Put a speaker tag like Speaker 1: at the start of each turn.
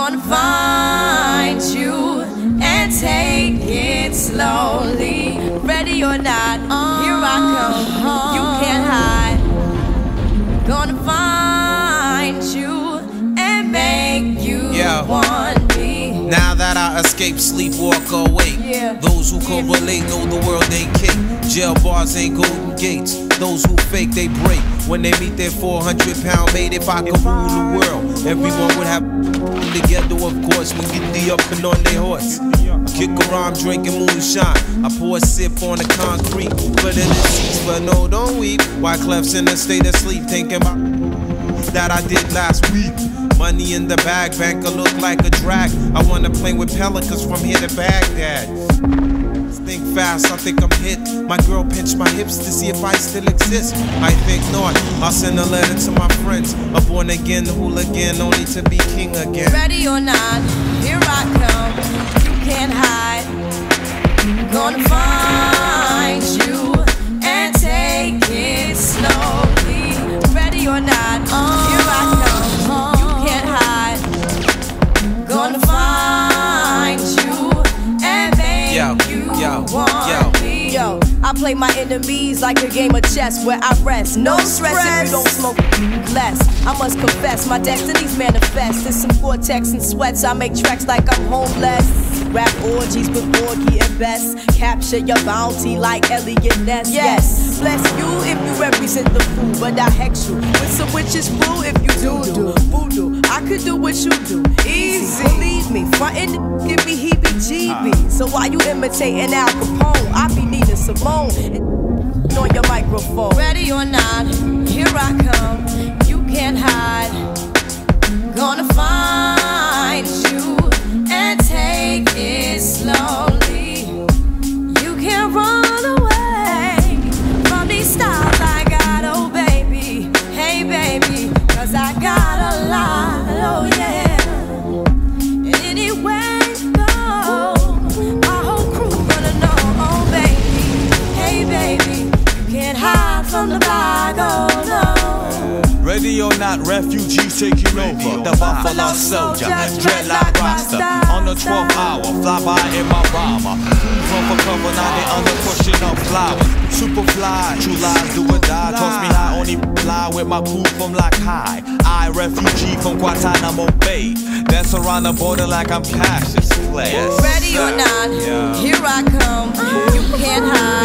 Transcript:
Speaker 1: Gonna find you and take it slowly. Ready or not, here I come. You can't hide. Gonna find you and make you want me.
Speaker 2: Now that I escape, sleep, walk awake.
Speaker 1: Yeah.
Speaker 2: Those who correlate know the world ain't kick. Jail bars ain't golden gates. Those who fake, they break. When they meet their 400 pound mate, if I could rule the world, everyone would have together, of course. When get the up and on their horse. Kick around drinking moonshine. I pour a sip on the concrete. In the seats, but no, don't weep. Wyclef's in a state of sleep, thinking about that I did last week. Money in the bag, banker look like a drag. I wanna play with pelicans from here to Baghdad. Think fast, I think I'm hit. My girl pinched my hips to see if I still exist. I think not. I'll send a letter to my friends. A born again hooligan, only to be king again.
Speaker 1: Ready or not, here I come. You can't hide. Gonna find you
Speaker 2: Yo, yo, yo.
Speaker 1: I play my enemies like a game of chess where I rest. No stress if you don't smoke less. I must confess, my destinies manifest. There's some cortex and sweats, I make tracks like I'm homeless. Rap orgies with Porgy and Bess. Capture your bounty like Eliot Ness. Yes, bless you if you represent the fool, but I hex you with some witches brew if you do do voodoo. I could do what you do, easy. Believe me, frontin' give me heebie-jeebies. Uh-huh. So while you imitating Al Capone, I be Nina Simone and on your microphone. Ready or not, here I come. You can't hide. Gonna find you and take it slowly. You can't run away from these styles I got, oh baby. Hey baby, cause I got a lot,
Speaker 3: Ready or not, refugees taking over. The Buffalo Soldier, dreadlock Rasta. On the 12th hour, fly by in my bomber. Run for cover, now they under pushing up flowers. Super fly, true lies do or die. Toss me high, only fly with my crew from like high. I refugee from Guantanamo Bay. Dance around the border like I'm Cassius Clay.
Speaker 1: Ready or not,
Speaker 2: Yeah.
Speaker 1: here I come. You can't hide.